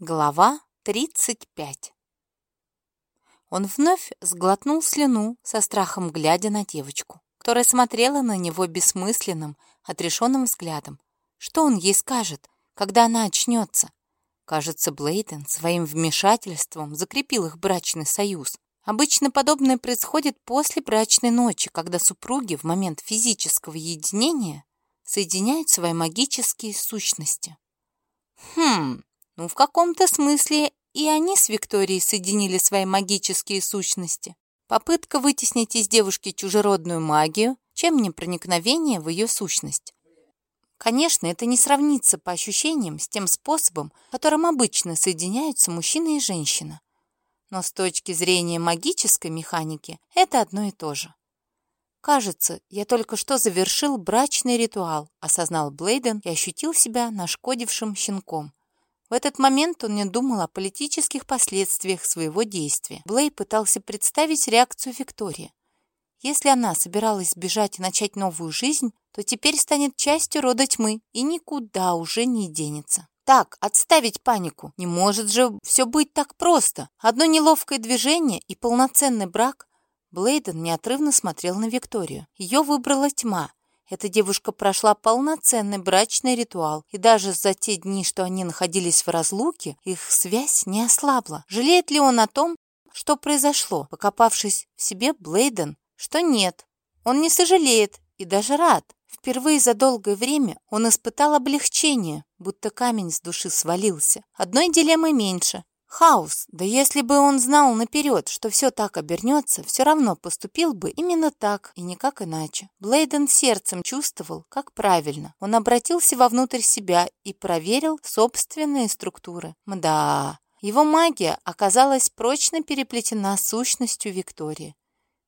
Глава 35 Он вновь сглотнул слюну, со страхом глядя на девочку, которая смотрела на него бессмысленным, отрешенным взглядом. Что он ей скажет, когда она очнется? Кажется, Блейден своим вмешательством закрепил их брачный союз. Обычно подобное происходит после брачной ночи, когда супруги в момент физического единения соединяют свои магические сущности. Хм, ну, в каком-то смысле и они с Викторией соединили свои магические сущности. Попытка вытеснить из девушки чужеродную магию, чем не проникновение в ее сущность. Конечно, это не сравнится по ощущениям с тем способом, которым обычно соединяются мужчина и женщина. Но с точки зрения магической механики это одно и то же. «Кажется, я только что завершил брачный ритуал», осознал Блейден и ощутил себя нашкодившим щенком. В этот момент он не думал о политических последствиях своего действия. Блей пытался представить реакцию Виктории. Если она собиралась бежать и начать новую жизнь, то теперь станет частью рода тьмы и никуда уже не денется. Так, отставить панику. Не может же все быть так просто. Одно неловкое движение и полноценный брак. Блейден неотрывно смотрел на Викторию. Ее выбрала тьма, эта девушка прошла полноценный брачный ритуал, и даже за те дни, что они находились в разлуке, их связь не ослабла. Жалеет ли он о том, что произошло, покопавшись в себе Блейден, что нет. Он не сожалеет и даже рад. Впервые за долгое время он испытал облегчение, будто камень с души свалился. Одной дилеммы меньше. Хаос, да если бы он знал наперед, что все так обернется, все равно поступил бы именно так и никак иначе. Блейден сердцем чувствовал, как правильно. Он обратился вовнутрь себя и проверил собственные структуры. Мда, его магия оказалась прочно переплетена сущностью Виктории.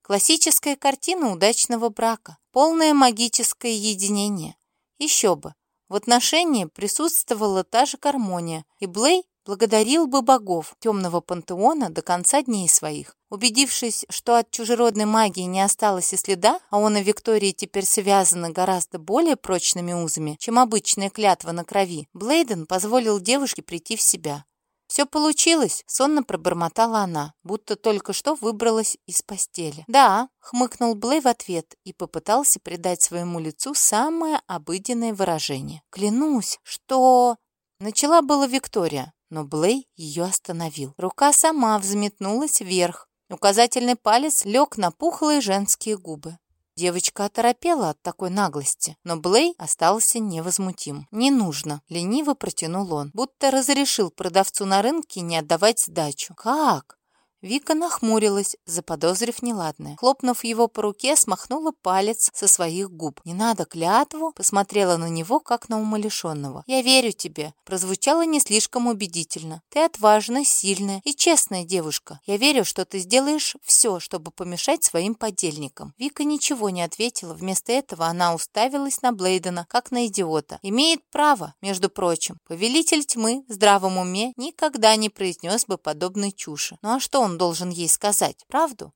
Классическая картина удачного брака, полное магическое единение. Еще бы, в отношении присутствовала та же гармония, и Блей благодарил бы богов темного пантеона до конца дней своих. Убедившись, что от чужеродной магии не осталось и следа, а он и Виктории теперь связаны гораздо более прочными узами, чем обычная клятва на крови, Блейден позволил девушке прийти в себя. «Все получилось», — сонно пробормотала она, будто только что выбралась из постели. «Да», — хмыкнул Блей в ответ и попытался придать своему лицу самое обыденное выражение. «Клянусь, что...» Начала была Виктория, но Блей ее остановил. Рука сама взметнулась вверх. Указательный палец лег на пухлые женские губы. Девочка оторопела от такой наглости, но Блей остался невозмутим. «Не нужно», — лениво протянул он, будто разрешил продавцу на рынке не отдавать сдачу. «Как?» Вика нахмурилась, заподозрив неладное. Хлопнув его по руке, смахнула палец со своих губ. «Не надо клятву!» Посмотрела на него, как на умалишенного. «Я верю тебе!» Прозвучало не слишком убедительно. «Ты отважная, сильная и честная девушка. Я верю, что ты сделаешь все, чтобы помешать своим подельникам». Вика ничего не ответила. Вместо этого она уставилась на Блейдена, как на идиота. «Имеет право, между прочим. Повелитель тьмы в здравом уме никогда не произнес бы подобной чуши. Ну а что он он должен ей сказать? Правду?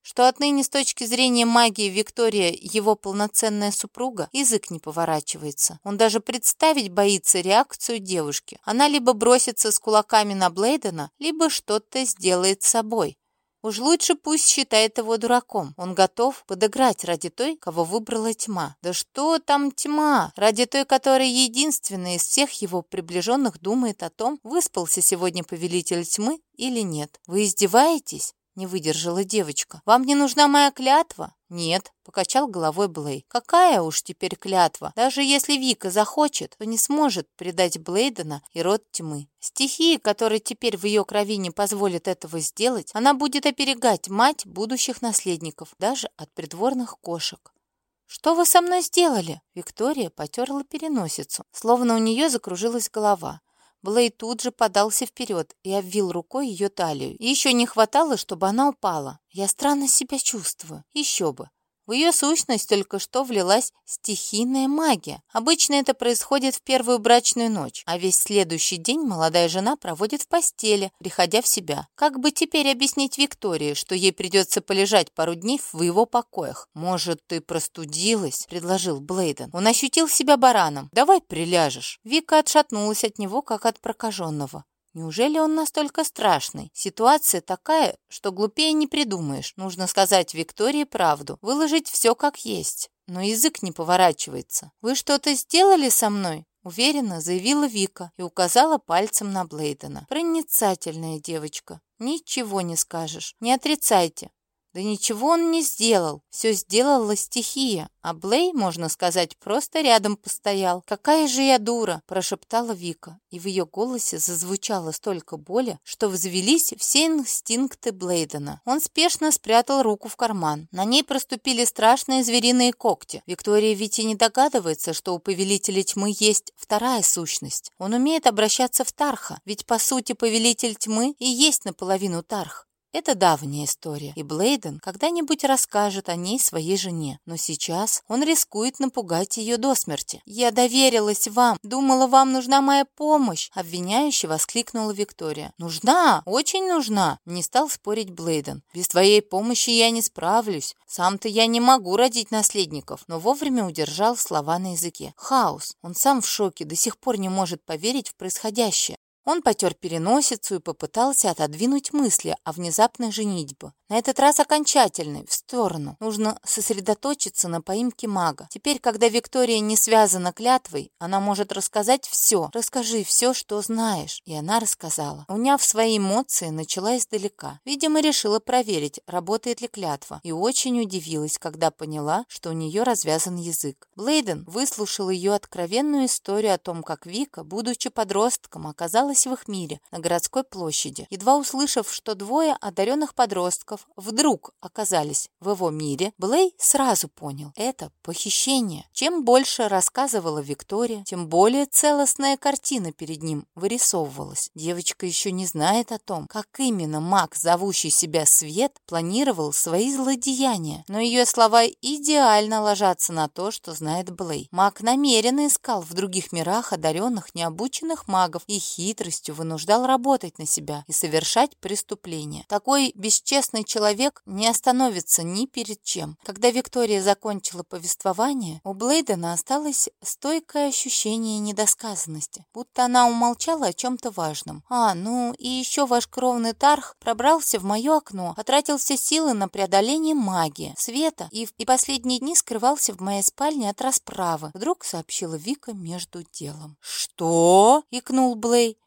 Что отныне с точки зрения магии Виктория его полноценная супруга, язык не поворачивается. Он даже представить боится реакцию девушки. Она либо бросится с кулаками на Блейдена, либо что-то сделает с собой. Уж лучше пусть считает его дураком. Он готов подыграть ради той, кого выбрала тьма. Да что там тьма? Ради той, которая единственная из всех его приближенных думает о том, выспался сегодня повелитель тьмы или нет. Вы издеваетесь? Не выдержала девочка. «Вам не нужна моя клятва?» «Нет», — покачал головой Блей. «Какая уж теперь клятва? Даже если Вика захочет, то не сможет предать Блейдена и род тьмы. Стихии, которые теперь в ее крови не позволят этого сделать, она будет оберегать мать будущих наследников, даже от придворных кошек». «Что вы со мной сделали?» Виктория потерла переносицу, словно у нее закружилась голова. Блей тут же подался вперед и обвил рукой ее талию. Еще не хватало, чтобы она упала. Я странно себя чувствую. Еще бы. В ее сущность только что влилась стихийная магия. Обычно это происходит в первую брачную ночь, а весь следующий день молодая жена проводит в постели, приходя в себя. Как бы теперь объяснить Виктории, что ей придется полежать пару дней в его покоях? «Может, ты простудилась?» – предложил Блейден. Он ощутил себя бараном. «Давай приляжешь». Вика отшатнулась от него, как от прокаженного. Неужели он настолько страшный? Ситуация такая, что глупее не придумаешь. Нужно сказать Виктории правду, выложить все как есть. Но язык не поворачивается. «Вы что-то сделали со мной?» Уверенно заявила Вика и указала пальцем на Блейдена. «Проницательная девочка. Ничего не скажешь. Не отрицайте. Да ничего он не сделал. Все сделала стихия. А Блей, можно сказать, просто рядом постоял. «Какая же я дура!» – прошептала Вика. И в ее голосе зазвучало столько боли, что взвелись все инстинкты Блейдена. Он спешно спрятал руку в карман. На ней проступили страшные звериные когти. Виктория ведь и не догадывается, что у Повелителя Тьмы есть вторая сущность. Он умеет обращаться в Тарха, ведь по сути Повелитель Тьмы и есть наполовину Тарх. Это давняя история, и Блейден когда-нибудь расскажет о ней своей жене, но сейчас он рискует напугать ее до смерти. «Я доверилась вам, думала, вам нужна моя помощь», — обвиняюще воскликнула Виктория. «Нужна, очень нужна», — не стал спорить Блейден. «Без твоей помощи я не справлюсь. Сам-то я не могу родить наследников», но вовремя удержал слова на языке. Хаос. Он сам в шоке, до сих пор не может поверить в происходящее. Он потер переносицу и попытался отодвинуть мысли о внезапной женитьбе. На этот раз окончательной, в сторону. Нужно сосредоточиться на поимке мага. Теперь, когда Виктория не связана клятвой, она может рассказать все. Расскажи все, что знаешь. И она рассказала. Уняв свои эмоции, начала издалека. Видимо, решила проверить, работает ли клятва. И очень удивилась, когда поняла, что у нее развязан язык. Блейден выслушал ее откровенную историю о том, как Вика, будучи подростком, оказалась в их мире, на городской площади. Едва услышав, что двое одаренных подростков вдруг оказались в его мире, Блей сразу понял – это похищение. Чем больше рассказывала Виктория, тем более целостная картина перед ним вырисовывалась. Девочка еще не знает о том, как именно маг, зовущий себя Свет, планировал свои злодеяния, но ее слова идеально ложатся на то, что знает Блей. Маг намеренно искал в других мирах одаренных необученных магов и хитро хитростью вынуждал работать на себя и совершать преступления. Такой бесчестный человек не остановится ни перед чем. Когда Виктория закончила повествование, у Блейдена осталось стойкое ощущение недосказанности, будто она умолчала о чем-то важном. «А, ну и еще ваш кровный Тарх пробрался в мое окно, потратил все силы на преодоление магии, света и, и последние дни скрывался в моей спальне от расправы», вдруг сообщила Вика между делом. «Что?» — икнул Блей.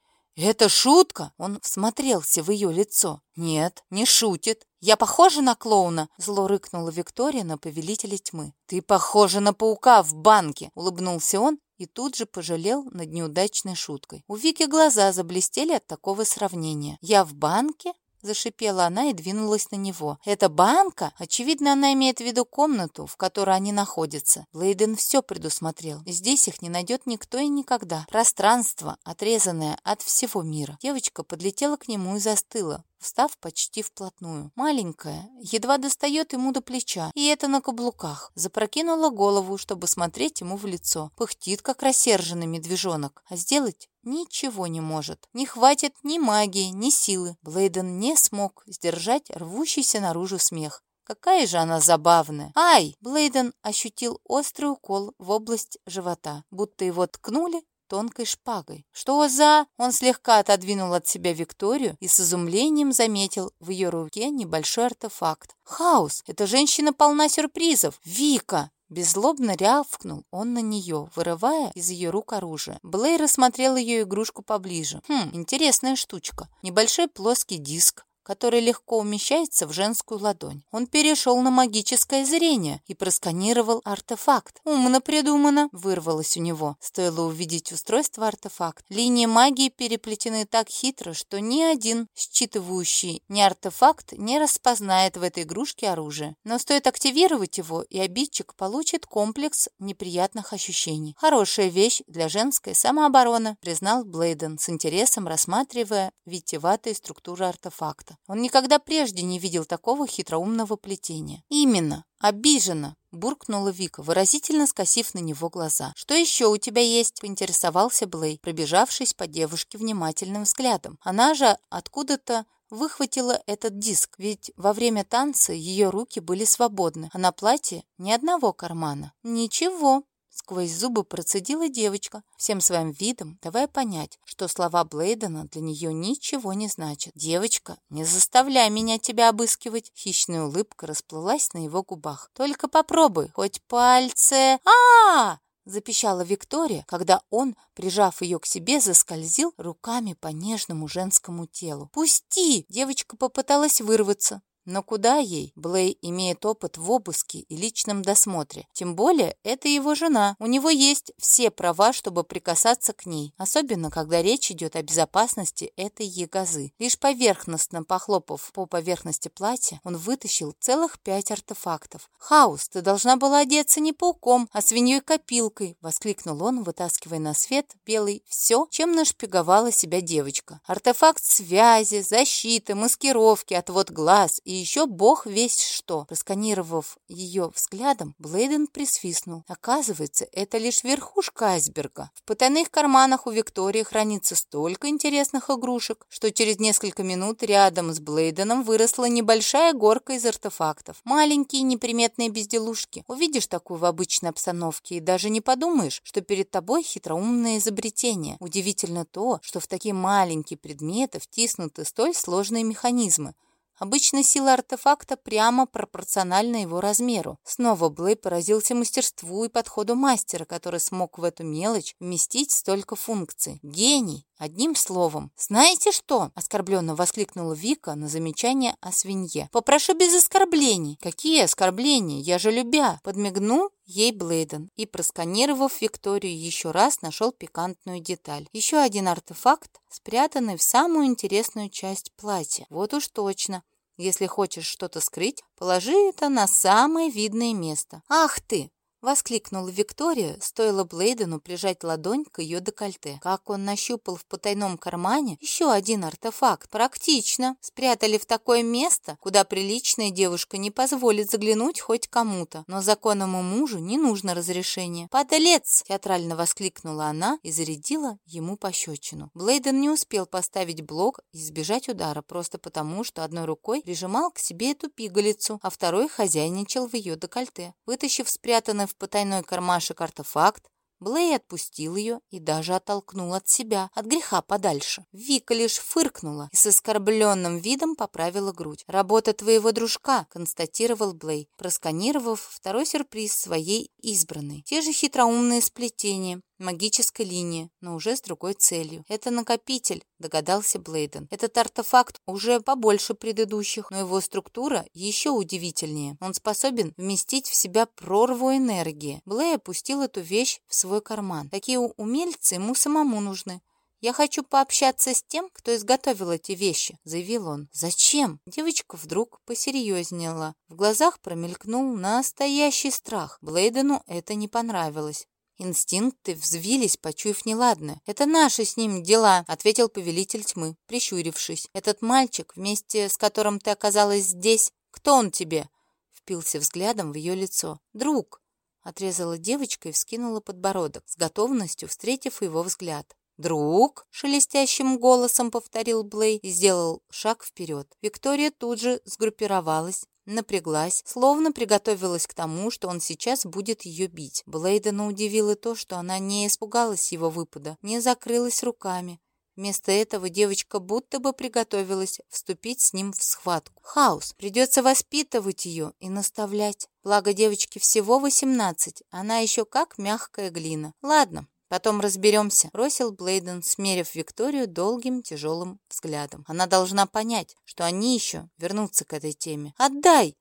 «Это шутка?» Он всмотрелся в ее лицо. «Нет, не шутит. Я похожа на клоуна?» Зло рыкнула Виктория на повелителя тьмы. «Ты похожа на паука в банке!» Улыбнулся он и тут же пожалел над неудачной шуткой. У Вики глаза заблестели от такого сравнения. «Я в банке?» Зашипела она и двинулась на него. «Это банка?» Очевидно, она имеет в виду комнату, в которой они находятся. Лейден все предусмотрел. Здесь их не найдет никто и никогда. Пространство, отрезанное от всего мира. Девочка подлетела к нему и застыла, встав почти вплотную. Маленькая, едва достает ему до плеча, и это на каблуках. Запрокинула голову, чтобы смотреть ему в лицо. Пыхтит, как рассерженный медвежонок. А сделать ничего не может. Не хватит ни магии, ни силы. Блейден не смог сдержать рвущийся наружу смех. Какая же она забавная. Ай! Блейден ощутил острый укол в область живота, будто его ткнули тонкой шпагой. «Что за...» Он слегка отодвинул от себя Викторию и с изумлением заметил в ее руке небольшой артефакт. «Хаос! Эта женщина полна сюрпризов! Вика!» Беззлобно рявкнул он на нее, вырывая из ее рук оружие. Блейр рассмотрел ее игрушку поближе. Хм, интересная штучка. Небольшой плоский диск, который легко умещается в женскую ладонь. Он перешел на магическое зрение и просканировал артефакт. «Умно придумано!» – вырвалось у него. Стоило увидеть устройство артефакт. Линии магии переплетены так хитро, что ни один считывающий ни артефакт не распознает в этой игрушке оружие. Но стоит активировать его, и обидчик получит комплекс неприятных ощущений. Хорошая вещь для женской самообороны, признал Блейден с интересом рассматривая витиеватые структуры артефакта. Он никогда прежде не видел такого хитроумного плетения. «Именно, обижена!» — буркнула Вика, выразительно скосив на него глаза. «Что еще у тебя есть?» — поинтересовался Блей, пробежавшись по девушке внимательным взглядом. Она же откуда-то выхватила этот диск, ведь во время танца ее руки были свободны, а на платье ни одного кармана. «Ничего», Сквозь зубы процедила девочка, всем своим видом давая понять, что слова Блейдена для нее ничего не значат. «Девочка, не заставляй меня тебя обыскивать!» Хищная улыбка расплылась на его губах. «Только попробуй, хоть пальцы...» а, запищала Виктория, когда он, прижав ее к себе, заскользил руками по нежному женскому телу. «Пусти!» Девочка попыталась вырваться, но куда ей? Блей имеет опыт в обыске и личном досмотре. Тем более, это его жена. У него есть все права, чтобы прикасаться к ней. Особенно, когда речь идет о безопасности этой ягозы. Лишь поверхностно похлопав по поверхности платья, он вытащил целых пять артефактов. «Хаус, ты должна была одеться не пауком, а свиньей-копилкой!» — воскликнул он, вытаскивая на свет белый все, чем нашпиговала себя девочка. Артефакт связи, защиты, маскировки, отвод глаз и еще бог весь что. Просканировав ее взглядом, Блейден присвистнул. Оказывается, это лишь верхушка айсберга. В потайных карманах у Виктории хранится столько интересных игрушек, что через несколько минут рядом с Блейденом выросла небольшая горка из артефактов. Маленькие неприметные безделушки. Увидишь такую в обычной обстановке и даже не подумаешь, что перед тобой хитроумное изобретение. Удивительно то, что в такие маленькие предметы втиснуты столь сложные механизмы. Обычно сила артефакта прямо пропорциональна его размеру. Снова Блей поразился мастерству и подходу мастера, который смог в эту мелочь вместить столько функций. Гений! Одним словом. «Знаете что?» – оскорбленно воскликнула Вика на замечание о свинье. «Попрошу без оскорблений». «Какие оскорбления? Я же любя!» Подмигнул ей Блейден и, просканировав Викторию еще раз, нашел пикантную деталь. Еще один артефакт, спрятанный в самую интересную часть платья. Вот уж точно. Если хочешь что-то скрыть, положи это на самое видное место. «Ах ты!» Воскликнула Виктория, стоило Блейдену прижать ладонь к ее декольте. Как он нащупал в потайном кармане еще один артефакт. Практично. Спрятали в такое место, куда приличная девушка не позволит заглянуть хоть кому-то. Но законному мужу не нужно разрешения. «Подлец!» – театрально воскликнула она и зарядила ему пощечину. Блейден не успел поставить блок и избежать удара, просто потому, что одной рукой прижимал к себе эту пигалицу, а второй хозяйничал в ее декольте. Вытащив спрятанный в потайной кармашек артефакт, Блей отпустил ее и даже оттолкнул от себя, от греха подальше. Вика лишь фыркнула и с оскорбленным видом поправила грудь. «Работа твоего дружка», — констатировал Блей, просканировав второй сюрприз своей избранной. Те же хитроумные сплетения, магической линии, но уже с другой целью. Это накопитель, догадался Блейден. Этот артефакт уже побольше предыдущих, но его структура еще удивительнее. Он способен вместить в себя прорву энергии. Блей опустил эту вещь в свой карман. Такие умельцы ему самому нужны. «Я хочу пообщаться с тем, кто изготовил эти вещи», — заявил он. «Зачем?» Девочка вдруг посерьезнела. В глазах промелькнул настоящий страх. Блейдену это не понравилось. Инстинкты взвились, почуяв неладное. «Это наши с ним дела», — ответил повелитель тьмы, прищурившись. «Этот мальчик, вместе с которым ты оказалась здесь, кто он тебе?» Впился взглядом в ее лицо. «Друг», — отрезала девочка и вскинула подбородок, с готовностью встретив его взгляд. «Друг?» — шелестящим голосом повторил Блей и сделал шаг вперед. Виктория тут же сгруппировалась, напряглась, словно приготовилась к тому, что он сейчас будет ее бить. Блейдена удивило то, что она не испугалась его выпада, не закрылась руками. Вместо этого девочка будто бы приготовилась вступить с ним в схватку. Хаос. Придется воспитывать ее и наставлять. Благо девочке всего восемнадцать, она еще как мягкая глина. Ладно, Потом разберемся», — бросил Блейден, смерив Викторию долгим тяжелым взглядом. «Она должна понять, что они еще вернутся к этой теме. Отдай!»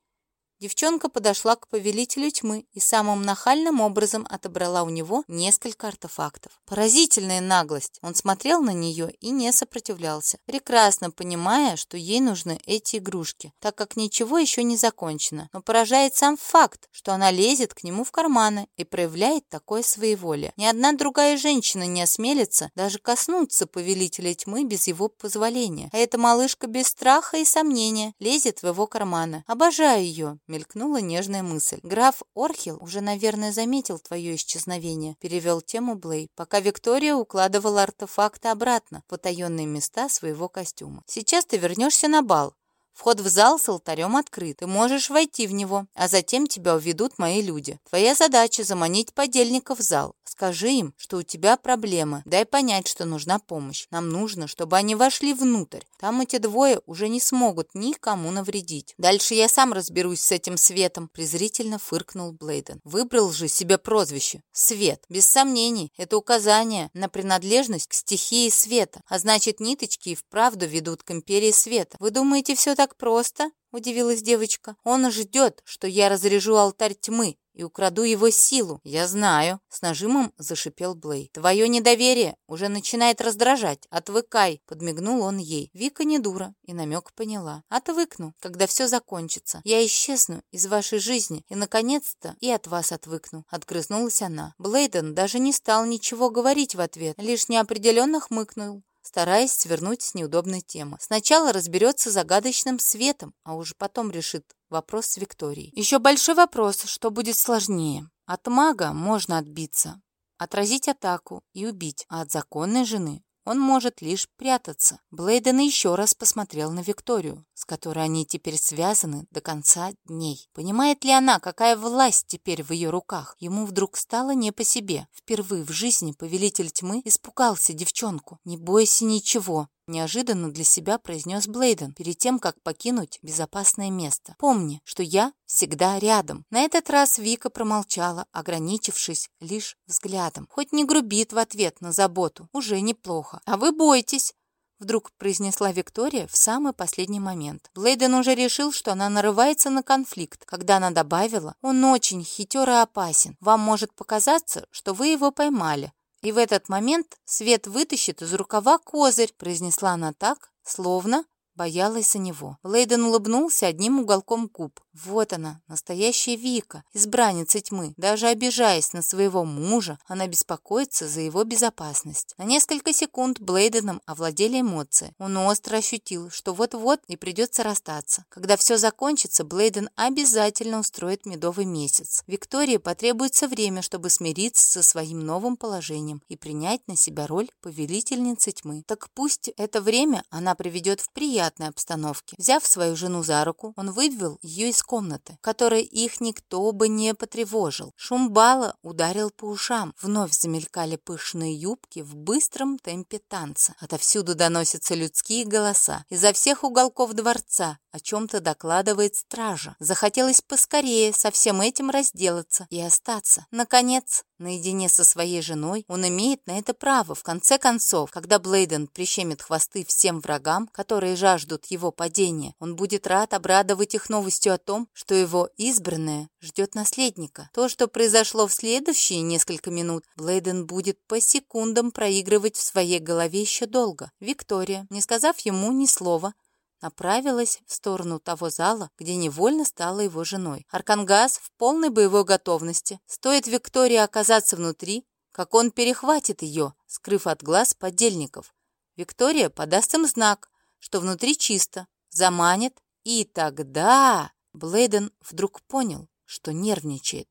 Девчонка подошла к повелителю тьмы и самым нахальным образом отобрала у него несколько артефактов. Поразительная наглость. Он смотрел на нее и не сопротивлялся, прекрасно понимая, что ей нужны эти игрушки, так как ничего еще не закончено. Но поражает сам факт, что она лезет к нему в карманы и проявляет такое своеволие. Ни одна другая женщина не осмелится даже коснуться повелителя тьмы без его позволения. А эта малышка без страха и сомнения лезет в его карманы. Обожаю ее мелькнула нежная мысль. «Граф Орхил уже, наверное, заметил твое исчезновение», — перевел тему Блей, пока Виктория укладывала артефакты обратно в потаенные места своего костюма. «Сейчас ты вернешься на бал. Вход в зал с алтарем открыт. Ты можешь войти в него, а затем тебя уведут мои люди. Твоя задача — заманить подельников в зал. Скажи им, что у тебя проблемы. Дай понять, что нужна помощь. Нам нужно, чтобы они вошли внутрь. Там эти двое уже не смогут никому навредить. Дальше я сам разберусь с этим Светом», — презрительно фыркнул Блейден. «Выбрал же себе прозвище. Свет. Без сомнений, это указание на принадлежность к стихии света. А значит, ниточки и вправду ведут к империи света. Вы думаете, все так просто?» — удивилась девочка. «Он ждет, что я разрежу алтарь тьмы и украду его силу. Я знаю», — с нажимом зашипел Блей. «Твое недоверие уже начинает раздражать. Отвыкай», — подмигнул он ей. Вика не дура и намек поняла. «Отвыкну, когда все закончится. Я исчезну из вашей жизни и, наконец-то, и от вас отвыкну», — отгрызнулась она. Блейден даже не стал ничего говорить в ответ, лишь неопределенно хмыкнул стараясь свернуть с неудобной темы. Сначала разберется загадочным светом, а уже потом решит вопрос с Викторией. Еще большой вопрос, что будет сложнее. От мага можно отбиться, отразить атаку и убить, а от законной жены он может лишь прятаться. Блейден еще раз посмотрел на Викторию, с которой они теперь связаны до конца дней. Понимает ли она, какая власть теперь в ее руках? Ему вдруг стало не по себе. Впервые в жизни повелитель тьмы испугался девчонку. «Не бойся ничего», Неожиданно для себя произнес Блейден перед тем, как покинуть безопасное место. «Помни, что я всегда рядом». На этот раз Вика промолчала, ограничившись лишь взглядом. Хоть не грубит в ответ на заботу, уже неплохо. «А вы бойтесь!» Вдруг произнесла Виктория в самый последний момент. Блейден уже решил, что она нарывается на конфликт, когда она добавила, «Он очень хитер и опасен. Вам может показаться, что вы его поймали, и в этот момент Свет вытащит из рукава козырь, произнесла она так, словно боялась за него. Лейден улыбнулся одним уголком губ. Вот она, настоящая Вика, избранница тьмы. Даже обижаясь на своего мужа, она беспокоится за его безопасность. На несколько секунд Блейденом овладели эмоции. Он остро ощутил, что вот-вот и придется расстаться. Когда все закончится, Блейден обязательно устроит медовый месяц. Виктории потребуется время, чтобы смириться со своим новым положением и принять на себя роль повелительницы тьмы. Так пусть это время она проведет в приятной обстановке. Взяв свою жену за руку, он вывел ее из комнаты, которой их никто бы не потревожил. Шум бала ударил по ушам. Вновь замелькали пышные юбки в быстром темпе танца. Отовсюду доносятся людские голоса. Изо всех уголков дворца о чем-то докладывает стража. Захотелось поскорее со всем этим разделаться и остаться. Наконец, наедине со своей женой, он имеет на это право. В конце концов, когда Блейден прищемит хвосты всем врагам, которые жаждут его падения, он будет рад обрадовать их новостью о том, что его избранная ждет наследника. То, что произошло в следующие несколько минут, Блейден будет по секундам проигрывать в своей голове еще долго. Виктория, не сказав ему ни слова, направилась в сторону того зала, где невольно стала его женой. Аркангаз в полной боевой готовности. Стоит Виктории оказаться внутри, как он перехватит ее, скрыв от глаз подельников. Виктория подаст им знак, что внутри чисто, заманит, и тогда Блейден вдруг понял, что нервничает.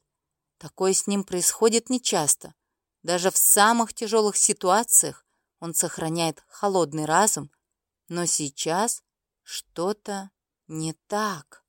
Такое с ним происходит нечасто. Даже в самых тяжелых ситуациях он сохраняет холодный разум, но сейчас что-то не так.